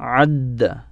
عد